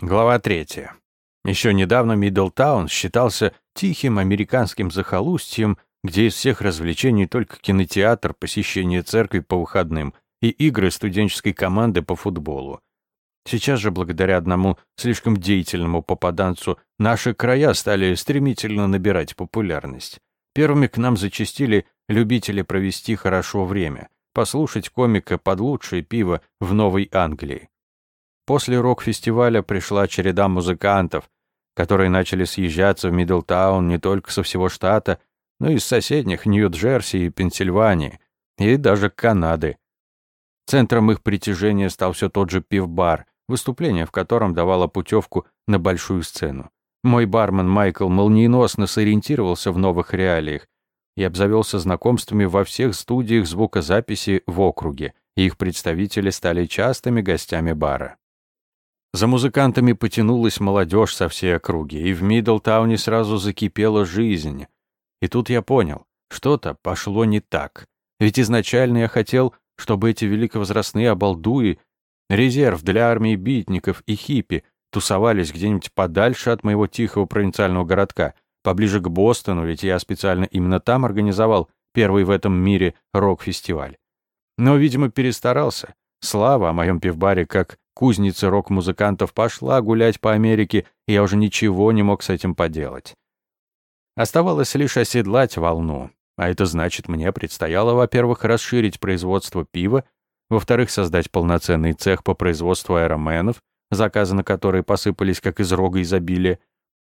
Глава третья. Еще недавно Миддлтаун считался тихим американским захолустьем, где из всех развлечений только кинотеатр, посещение церкви по выходным и игры студенческой команды по футболу. Сейчас же, благодаря одному слишком деятельному попаданцу, наши края стали стремительно набирать популярность. Первыми к нам зачастили любители провести хорошо время, послушать комика под лучшее пиво в Новой Англии. После рок-фестиваля пришла череда музыкантов, которые начали съезжаться в Миддлтаун не только со всего штата, но и из соседних Нью-Джерси и Пенсильвании, и даже Канады. Центром их притяжения стал все тот же пивбар, выступление в котором давало путевку на большую сцену. Мой бармен Майкл молниеносно сориентировался в новых реалиях и обзавелся знакомствами во всех студиях звукозаписи в округе, их представители стали частыми гостями бара. За музыкантами потянулась молодежь со всей округи, и в Миддлтауне сразу закипела жизнь. И тут я понял, что-то пошло не так. Ведь изначально я хотел, чтобы эти великовозрастные обалдуи, резерв для армии битников и хиппи, тусовались где-нибудь подальше от моего тихого провинциального городка, поближе к Бостону, ведь я специально именно там организовал первый в этом мире рок-фестиваль. Но, видимо, перестарался. Слава о моем пивбаре как Кузница рок-музыкантов пошла гулять по Америке, и я уже ничего не мог с этим поделать. Оставалось лишь оседлать волну, а это значит, мне предстояло, во-первых, расширить производство пива, во-вторых, создать полноценный цех по производству аэроменов, заказы на которые посыпались как из рога изобилия.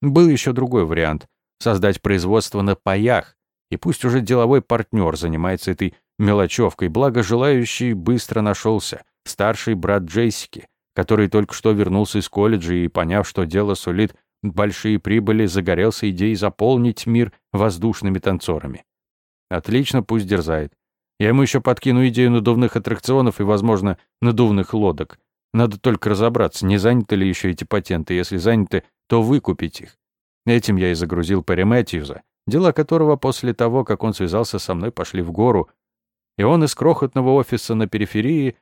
Был еще другой вариант — создать производство на паях, и пусть уже деловой партнер занимается этой мелочевкой, благо желающий быстро нашелся старший брат Джессики, который только что вернулся из колледжа и, поняв, что дело сулит большие прибыли, загорелся идеей заполнить мир воздушными танцорами. Отлично, пусть дерзает. Я ему еще подкину идею надувных аттракционов и, возможно, надувных лодок. Надо только разобраться, не заняты ли еще эти патенты. Если заняты, то выкупить их. Этим я и загрузил Перри Мэтьюза, дела которого после того, как он связался со мной, пошли в гору, и он из крохотного офиса на периферии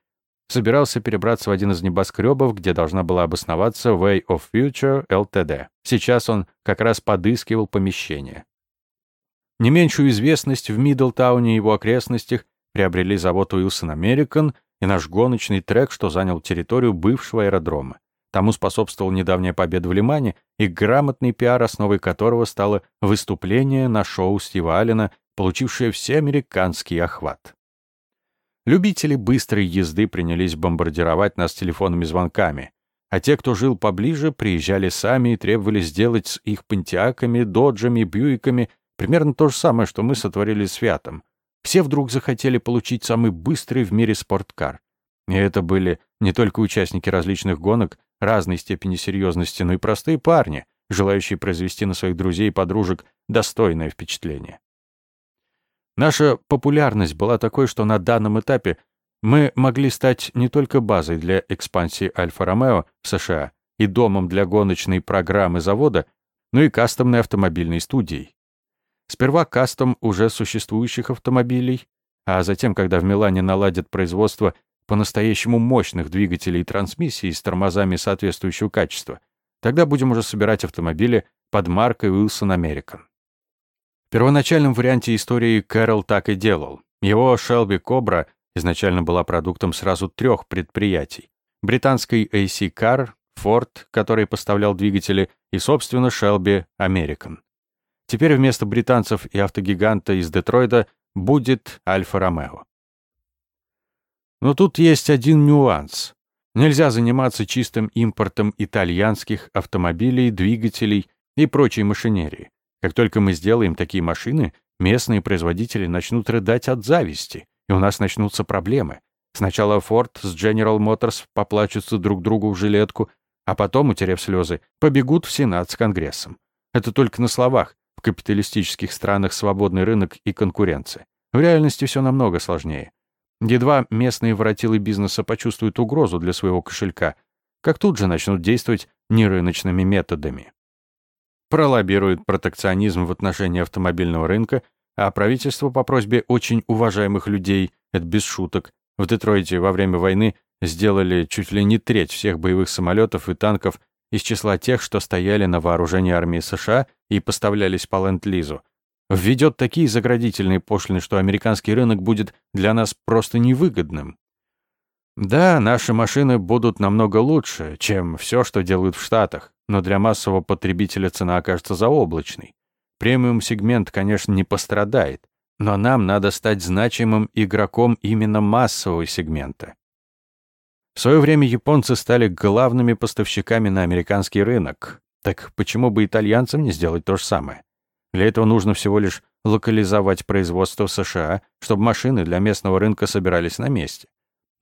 собирался перебраться в один из небоскребов, где должна была обосноваться Way of Future Ltd. Сейчас он как раз подыскивал помещение. Не меньшую известность в Миддлтауне и его окрестностях приобрели завод Уилсон American и наш гоночный трек, что занял территорию бывшего аэродрома. Тому способствовала недавняя победа в Лимане и грамотный пиар, основой которого стало выступление на шоу Стива Аллена, получившее всеамериканский охват. Любители быстрой езды принялись бомбардировать нас телефонными звонками, а те, кто жил поближе, приезжали сами и требовали сделать с их пантиаками, доджами, бьюиками примерно то же самое, что мы сотворили с Фиатом. Все вдруг захотели получить самый быстрый в мире спорткар. И это были не только участники различных гонок разной степени серьезности, но и простые парни, желающие произвести на своих друзей и подружек достойное впечатление. Наша популярность была такой, что на данном этапе мы могли стать не только базой для экспансии Альфа-Ромео в США и домом для гоночной программы завода, но и кастомной автомобильной студией. Сперва кастом уже существующих автомобилей, а затем, когда в Милане наладят производство по-настоящему мощных двигателей и трансмиссий с тормозами соответствующего качества, тогда будем уже собирать автомобили под маркой Wilson American. В первоначальном варианте истории Кэрол так и делал. Его Shelby Cobra изначально была продуктом сразу трех предприятий. Британской AC Car, Ford, который поставлял двигатели, и, собственно, Shelby American. Теперь вместо британцев и автогиганта из Детройта будет Альфа-Ромео. Но тут есть один нюанс. Нельзя заниматься чистым импортом итальянских автомобилей, двигателей и прочей машинерии. Как только мы сделаем такие машины, местные производители начнут рыдать от зависти, и у нас начнутся проблемы. Сначала Ford с General Motors поплачутся друг другу в жилетку, а потом, утерев слезы, побегут в Сенат с Конгрессом. Это только на словах. В капиталистических странах свободный рынок и конкуренция. В реальности все намного сложнее. Едва местные воротилы бизнеса почувствуют угрозу для своего кошелька, как тут же начнут действовать нерыночными методами пролоббирует протекционизм в отношении автомобильного рынка, а правительство по просьбе очень уважаемых людей, это без шуток, в Детройте во время войны сделали чуть ли не треть всех боевых самолетов и танков из числа тех, что стояли на вооружении армии США и поставлялись по ленд-лизу, введет такие заградительные пошлины, что американский рынок будет для нас просто невыгодным. Да, наши машины будут намного лучше, чем все, что делают в Штатах, но для массового потребителя цена окажется заоблачной. Премиум-сегмент, конечно, не пострадает, но нам надо стать значимым игроком именно массового сегмента. В свое время японцы стали главными поставщиками на американский рынок. Так почему бы итальянцам не сделать то же самое? Для этого нужно всего лишь локализовать производство в США, чтобы машины для местного рынка собирались на месте.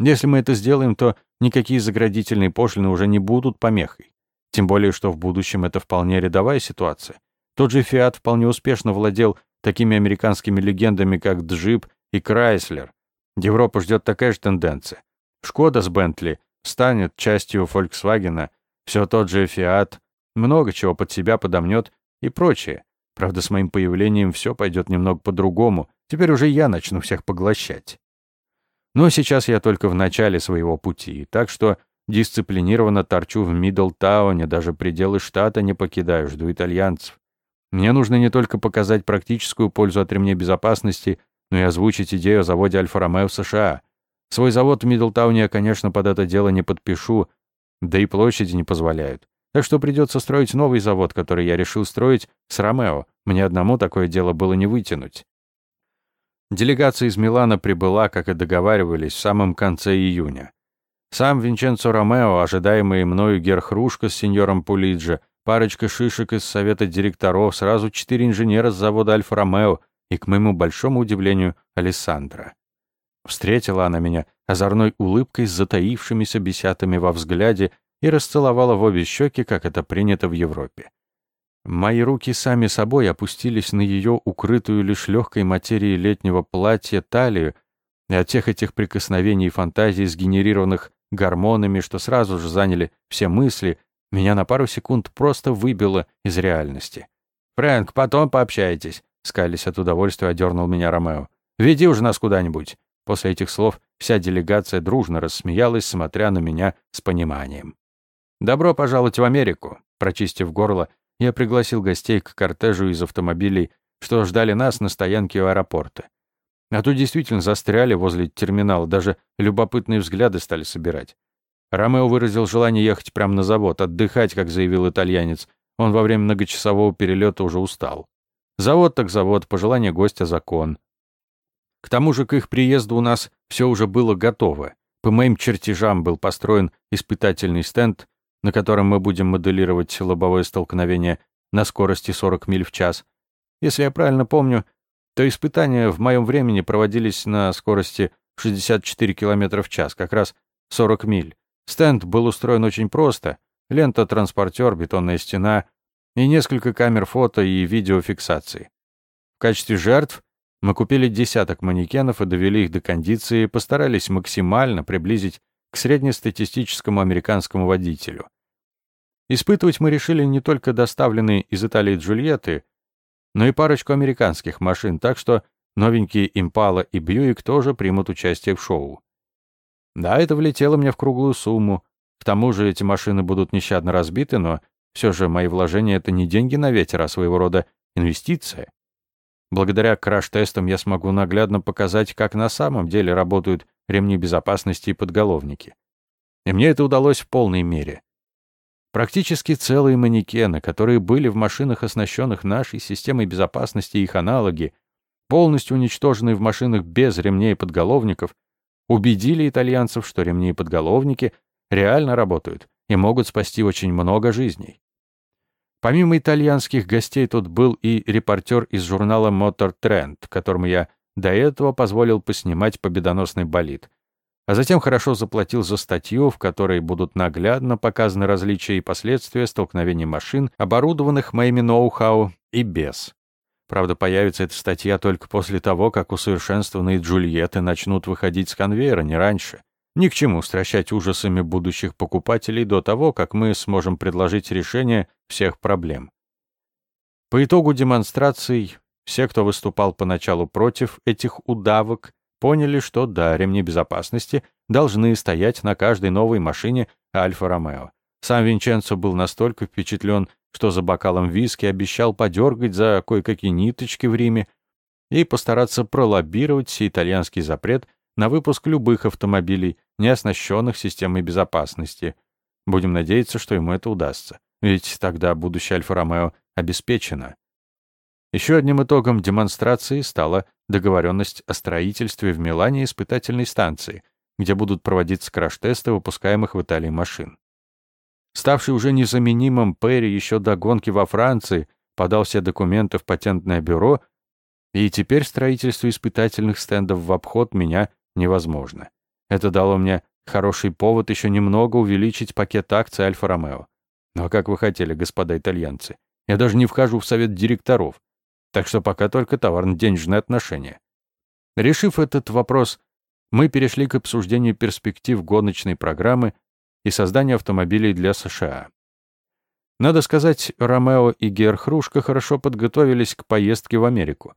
Если мы это сделаем, то никакие заградительные пошлины уже не будут помехой. Тем более, что в будущем это вполне рядовая ситуация. Тот же Fiat вполне успешно владел такими американскими легендами, как Джип и Крайслер. Европа ждет такая же тенденция. Шкода с Бентли станет частью Volkswagen, все тот же Fiat, много чего под себя подомнет и прочее. Правда, с моим появлением все пойдет немного по-другому. Теперь уже я начну всех поглощать. Но сейчас я только в начале своего пути, так что дисциплинированно торчу в Миддлтауне, даже пределы штата не покидаю, жду итальянцев. Мне нужно не только показать практическую пользу от ремней безопасности, но и озвучить идею о заводе Альфа-Ромео в США. Свой завод в Миддлтауне я, конечно, под это дело не подпишу, да и площади не позволяют. Так что придется строить новый завод, который я решил строить с Ромео. Мне одному такое дело было не вытянуть. Делегация из Милана прибыла, как и договаривались, в самом конце июня. Сам Винченцо Ромео, ожидаемый мною Герхрушка с сеньором Пулиджи, парочка шишек из совета директоров, сразу четыре инженера с завода Альфа-Ромео и, к моему большому удивлению, Алессандра. Встретила она меня озорной улыбкой с затаившимися бесятами во взгляде и расцеловала в обе щеки, как это принято в Европе. Мои руки сами собой опустились на ее укрытую лишь легкой материей летнего платья талию, и от тех этих прикосновений и фантазий, сгенерированных гормонами, что сразу же заняли все мысли, меня на пару секунд просто выбило из реальности. «Фрэнк, потом пообщайтесь», — скались от удовольствия одернул меня Ромео. «Веди уже нас куда-нибудь». После этих слов вся делегация дружно рассмеялась, смотря на меня с пониманием. «Добро пожаловать в Америку!» Прочистив горло, я пригласил гостей к кортежу из автомобилей, что ждали нас на стоянке у аэропорта. А тут действительно застряли возле терминала, даже любопытные взгляды стали собирать. Ромео выразил желание ехать прямо на завод, отдыхать, как заявил итальянец. Он во время многочасового перелета уже устал. Завод так завод, пожелание гостя закон. К тому же к их приезду у нас все уже было готово. По моим чертежам был построен испытательный стенд, на котором мы будем моделировать лобовое столкновение на скорости 40 миль в час. Если я правильно помню, то испытания в моем времени проводились на скорости 64 км в час, как раз 40 миль. Стенд был устроен очень просто. Лента-транспортер, бетонная стена и несколько камер фото и видеофиксации. В качестве жертв мы купили десяток манекенов и довели их до кондиции, постарались максимально приблизить к среднестатистическому американскому водителю. Испытывать мы решили не только доставленные из Италии Джульетты, но и парочку американских машин, так что новенькие Импала и Бьюик тоже примут участие в шоу. Да, это влетело мне в круглую сумму. К тому же эти машины будут нещадно разбиты, но все же мои вложения — это не деньги на ветер, а своего рода инвестиция. Благодаря краш-тестам я смогу наглядно показать, как на самом деле работают ремни безопасности и подголовники. И мне это удалось в полной мере. Практически целые манекены, которые были в машинах, оснащенных нашей системой безопасности и их аналоги, полностью уничтоженные в машинах без ремней и подголовников, убедили итальянцев, что ремни и подголовники реально работают и могут спасти очень много жизней. Помимо итальянских гостей тут был и репортер из журнала Motor Trend, которому я до этого позволил поснимать победоносный болид. А затем хорошо заплатил за статью, в которой будут наглядно показаны различия и последствия столкновений машин, оборудованных моими ноу-хау, и без. Правда, появится эта статья только после того, как усовершенствованные Джульетты начнут выходить с конвейера, не раньше. Ни к чему стращать ужасами будущих покупателей до того, как мы сможем предложить решение всех проблем. По итогу демонстраций все, кто выступал поначалу против этих удавок, поняли, что да, ремни безопасности должны стоять на каждой новой машине Альфа-Ромео. Сам Винченцо был настолько впечатлен, что за бокалом виски обещал подергать за кое-какие ниточки в Риме и постараться пролоббировать итальянский запрет на выпуск любых автомобилей, не оснащенных системой безопасности. Будем надеяться, что ему это удастся, ведь тогда будущее Альфа-Ромео обеспечено. Еще одним итогом демонстрации стала договоренность о строительстве в Милане испытательной станции, где будут проводиться краш-тесты выпускаемых в Италии машин. Ставший уже незаменимым Перри еще до гонки во Франции подал все документы в патентное бюро, и теперь строительство испытательных стендов в обход меня невозможно. Это дало мне хороший повод еще немного увеличить пакет акций Альфа-Ромео. Но как вы хотели, господа итальянцы? Я даже не вхожу в совет директоров. Так что пока только товарно-денежные отношения. Решив этот вопрос, мы перешли к обсуждению перспектив гоночной программы и создания автомобилей для США. Надо сказать, Ромео и Герхрушка хорошо подготовились к поездке в Америку.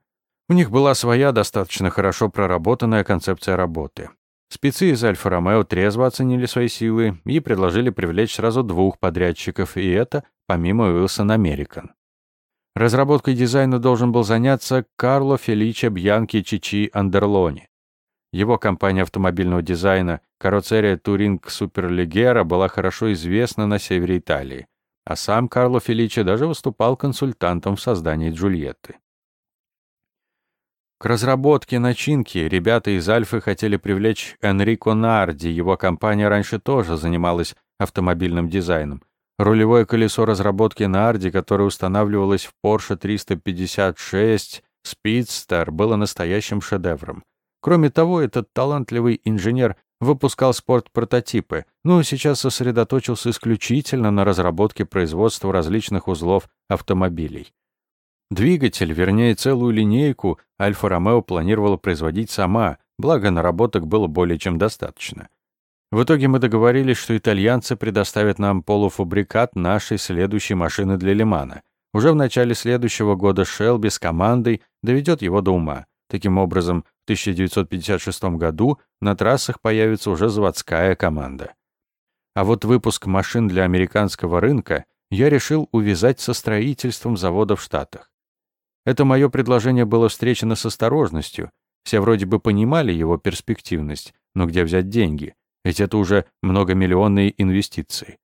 У них была своя достаточно хорошо проработанная концепция работы. Спецы из Альфа-Ромео трезво оценили свои силы и предложили привлечь сразу двух подрядчиков, и это помимо Wilson American. Разработкой дизайна должен был заняться Карло Феличе Бьянки Чичи Андерлони. Его компания автомобильного дизайна кароцерия Туринг Суперлегера была хорошо известна на севере Италии, а сам Карло Феличе даже выступал консультантом в создании Джульетты. К разработке начинки ребята из Альфы хотели привлечь Энрико Нарди, его компания раньше тоже занималась автомобильным дизайном. Рулевое колесо разработки Нарди, которое устанавливалось в Porsche 356 Speedster, было настоящим шедевром. Кроме того, этот талантливый инженер выпускал спорт-прототипы, но сейчас сосредоточился исключительно на разработке производства различных узлов автомобилей. Двигатель, вернее целую линейку, Альфа-Ромео планировала производить сама, благо наработок было более чем достаточно. В итоге мы договорились, что итальянцы предоставят нам полуфабрикат нашей следующей машины для Лимана. Уже в начале следующего года Шелби с командой доведет его до ума. Таким образом, в 1956 году на трассах появится уже заводская команда. А вот выпуск машин для американского рынка я решил увязать со строительством завода в Штатах. Это мое предложение было встречено с осторожностью. Все вроде бы понимали его перспективность, но где взять деньги? Ведь это уже многомиллионные инвестиции.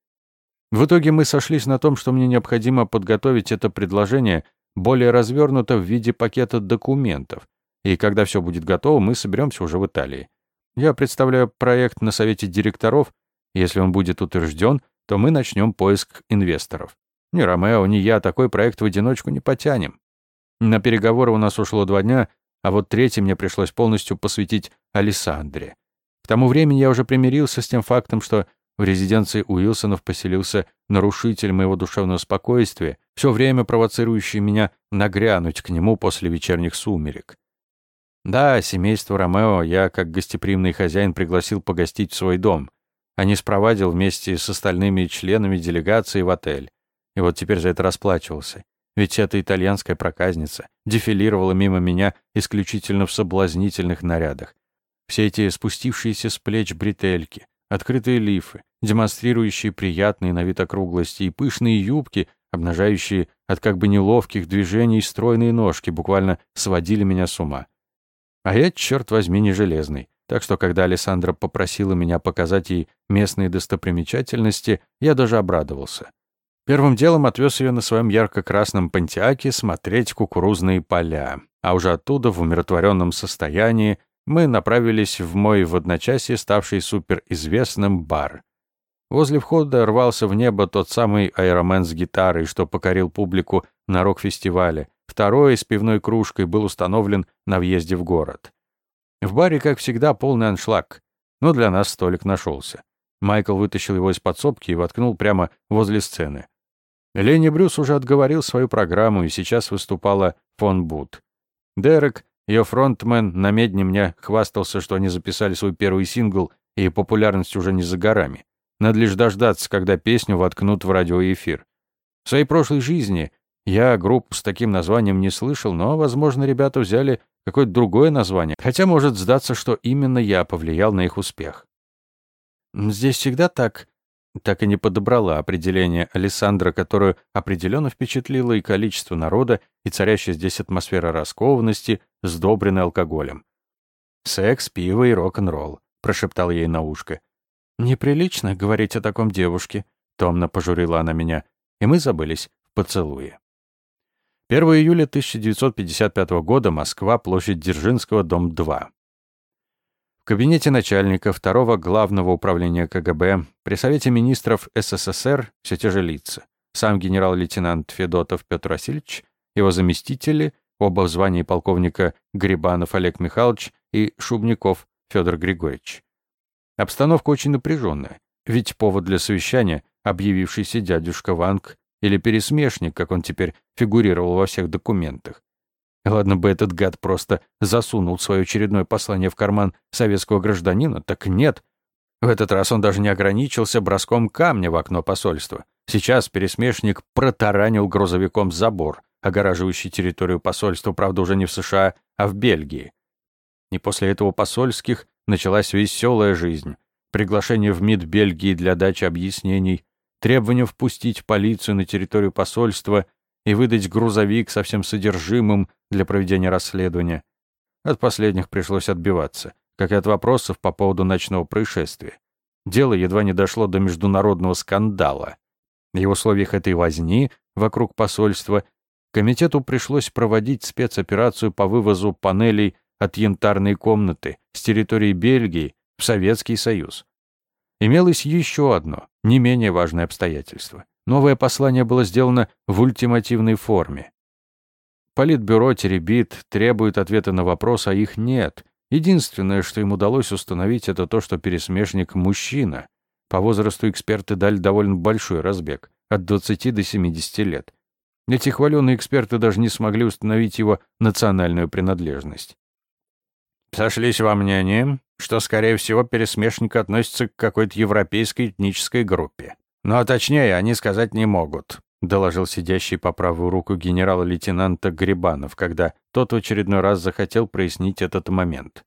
В итоге мы сошлись на том, что мне необходимо подготовить это предложение более развернуто в виде пакета документов, и когда все будет готово, мы соберемся уже в Италии. Я представляю проект на совете директоров. Если он будет утвержден, то мы начнем поиск инвесторов. Ни Ромео, ни я такой проект в одиночку не потянем. На переговоры у нас ушло два дня, а вот третий мне пришлось полностью посвятить Александре. К тому времени я уже примирился с тем фактом, что в резиденции Уилсонов поселился нарушитель моего душевного спокойствия, все время провоцирующий меня нагрянуть к нему после вечерних сумерек. Да, семейство Ромео я, как гостеприимный хозяин, пригласил погостить в свой дом, а не спровадил вместе с остальными членами делегации в отель. И вот теперь за это расплачивался. Ведь эта итальянская проказница дефилировала мимо меня исключительно в соблазнительных нарядах. Все эти спустившиеся с плеч бретельки, открытые лифы, демонстрирующие приятные на вид округлости и пышные юбки, обнажающие от как бы неловких движений стройные ножки, буквально сводили меня с ума. А я, черт возьми, не железный. Так что, когда Александра попросила меня показать ей местные достопримечательности, я даже обрадовался. Первым делом отвез ее на своем ярко-красном пантиаке смотреть кукурузные поля, а уже оттуда, в умиротворенном состоянии, мы направились в мой в одночасье ставший суперизвестным бар. Возле входа рвался в небо тот самый аэромен с гитарой, что покорил публику на рок-фестивале. Второй с пивной кружкой был установлен на въезде в город. В баре, как всегда, полный аншлаг, но для нас столик нашелся. Майкл вытащил его из подсобки и воткнул прямо возле сцены. Ленни Брюс уже отговорил свою программу, и сейчас выступала фон Бут. Дерек, ее фронтмен, на медне мне хвастался, что они записали свой первый сингл, и популярность уже не за горами. Надо лишь дождаться, когда песню воткнут в радиоэфир. В своей прошлой жизни я группу с таким названием не слышал, но, возможно, ребята взяли какое-то другое название, хотя может сдаться, что именно я повлиял на их успех. «Здесь всегда так», так и не подобрала определение Александра, которое определенно впечатлило и количество народа, и царящая здесь атмосфера раскованности, сдобренная алкоголем. «Секс, пиво и рок-н-ролл», — прошептал ей на ушко. «Неприлично говорить о таком девушке», — томно пожурила она меня, и мы забылись в поцелуе. 1 июля 1955 года, Москва, площадь Дзержинского, дом 2. В кабинете начальника второго главного управления КГБ при Совете министров СССР все те же лица. Сам генерал-лейтенант Федотов Петр Васильевич, его заместители, оба в звании полковника Грибанов Олег Михайлович и Шубников Федор Григорьевич. Обстановка очень напряженная, ведь повод для совещания — объявившийся дядюшка Ванг или пересмешник, как он теперь фигурировал во всех документах. Ладно бы этот гад просто засунул свое очередное послание в карман советского гражданина, так нет. В этот раз он даже не ограничился броском камня в окно посольства. Сейчас пересмешник протаранил грузовиком забор, огораживающий территорию посольства, правда, уже не в США, а в Бельгии. И после этого посольских началась веселая жизнь. Приглашение в МИД Бельгии для дачи объяснений, требование впустить полицию на территорию посольства и выдать грузовик со всем содержимым для проведения расследования. От последних пришлось отбиваться, как и от вопросов по поводу ночного происшествия. Дело едва не дошло до международного скандала. И в условиях этой возни вокруг посольства комитету пришлось проводить спецоперацию по вывозу панелей от янтарной комнаты с территории Бельгии в Советский Союз. Имелось еще одно, не менее важное обстоятельство. Новое послание было сделано в ультимативной форме. Политбюро теребит, требует ответа на вопрос, а их нет. Единственное, что им удалось установить, это то, что пересмешник – мужчина. По возрасту эксперты дали довольно большой разбег – от 20 до 70 лет. Эти хваленые эксперты даже не смогли установить его национальную принадлежность. Сошлись во мнении, что, скорее всего, пересмешник относится к какой-то европейской этнической группе. Но точнее они сказать не могут, доложил сидящий по правую руку генерала-лейтенанта Грибанов, когда тот в очередной раз захотел прояснить этот момент.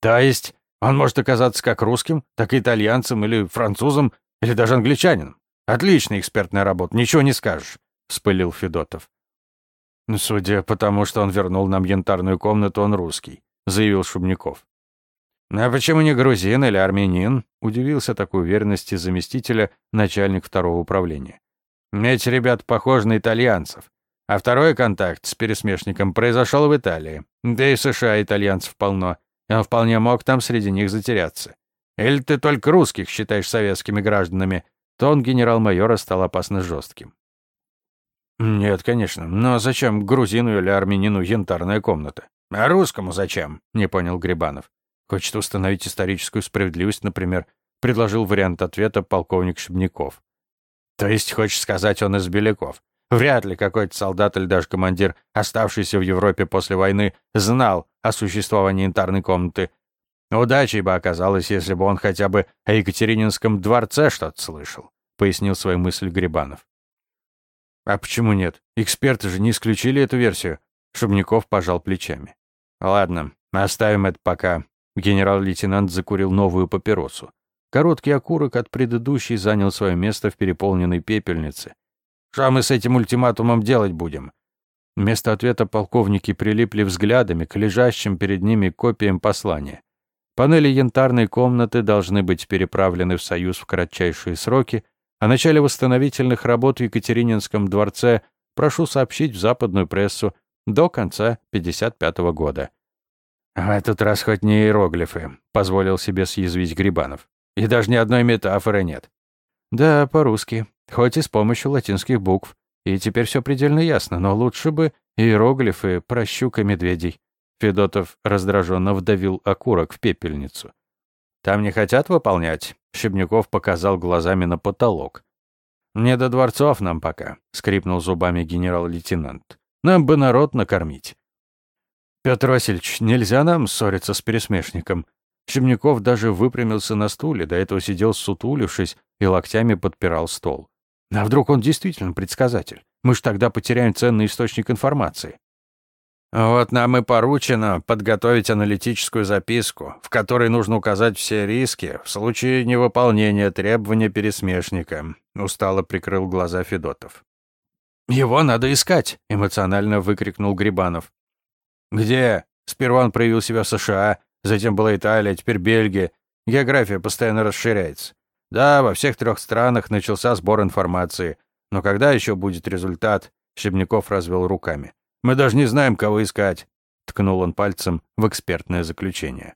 То есть он может оказаться как русским, так и итальянцем или французом, или даже англичанином. Отличная экспертная работа, ничего не скажешь, вспылил Федотов. Судя по тому, что он вернул нам янтарную комнату, он русский, заявил Шубников. «А почему не грузин или армянин?» — удивился такой уверенности заместителя начальник второго управления. «Эти ребята похожи на итальянцев. А второй контакт с пересмешником произошел в Италии. Да и в США итальянцев полно. Он вполне мог там среди них затеряться. Или ты только русских считаешь советскими гражданами?» Тон генерал-майора стал опасно жестким. «Нет, конечно. Но зачем грузину или армянину янтарная комната? А русскому зачем?» — не понял Грибанов. Хочет установить историческую справедливость, например, предложил вариант ответа полковник Шебняков. То есть, хочешь сказать, он из Беляков? Вряд ли какой-то солдат или даже командир, оставшийся в Европе после войны, знал о существовании янтарной комнаты. Удачей бы оказалось, если бы он хотя бы о Екатерининском дворце что-то слышал, пояснил свою мысль Грибанов. А почему нет? Эксперты же не исключили эту версию. Шубников пожал плечами. Ладно, оставим это пока. Генерал-лейтенант закурил новую папиросу. Короткий окурок от предыдущей занял свое место в переполненной пепельнице. «Что мы с этим ультиматумом делать будем?» Вместо ответа полковники прилипли взглядами к лежащим перед ними копиям послания. Панели янтарной комнаты должны быть переправлены в Союз в кратчайшие сроки. О начале восстановительных работ в Екатерининском дворце прошу сообщить в западную прессу до конца 1955 года. «В этот раз хоть не иероглифы», — позволил себе съязвить Грибанов. «И даже ни одной метафоры нет». «Да, по-русски. Хоть и с помощью латинских букв. И теперь все предельно ясно, но лучше бы иероглифы про щука медведей». Федотов раздраженно вдавил окурок в пепельницу. «Там не хотят выполнять?» Щебняков показал глазами на потолок. «Не до дворцов нам пока», — скрипнул зубами генерал-лейтенант. «Нам бы народ накормить». «Петр Васильевич, нельзя нам ссориться с пересмешником». Щемняков даже выпрямился на стуле, до этого сидел сутулившись и локтями подпирал стол. А вдруг он действительно предсказатель? Мы ж тогда потеряем ценный источник информации. Вот нам и поручено подготовить аналитическую записку, в которой нужно указать все риски в случае невыполнения требования пересмешника. Устало прикрыл глаза Федотов. «Его надо искать!» — эмоционально выкрикнул Грибанов. «Где?» Сперва он проявил себя в США, затем была Италия, теперь Бельгия. География постоянно расширяется. Да, во всех трех странах начался сбор информации. Но когда еще будет результат? Щебняков развел руками. Мы даже не знаем, кого искать. Ткнул он пальцем в экспертное заключение.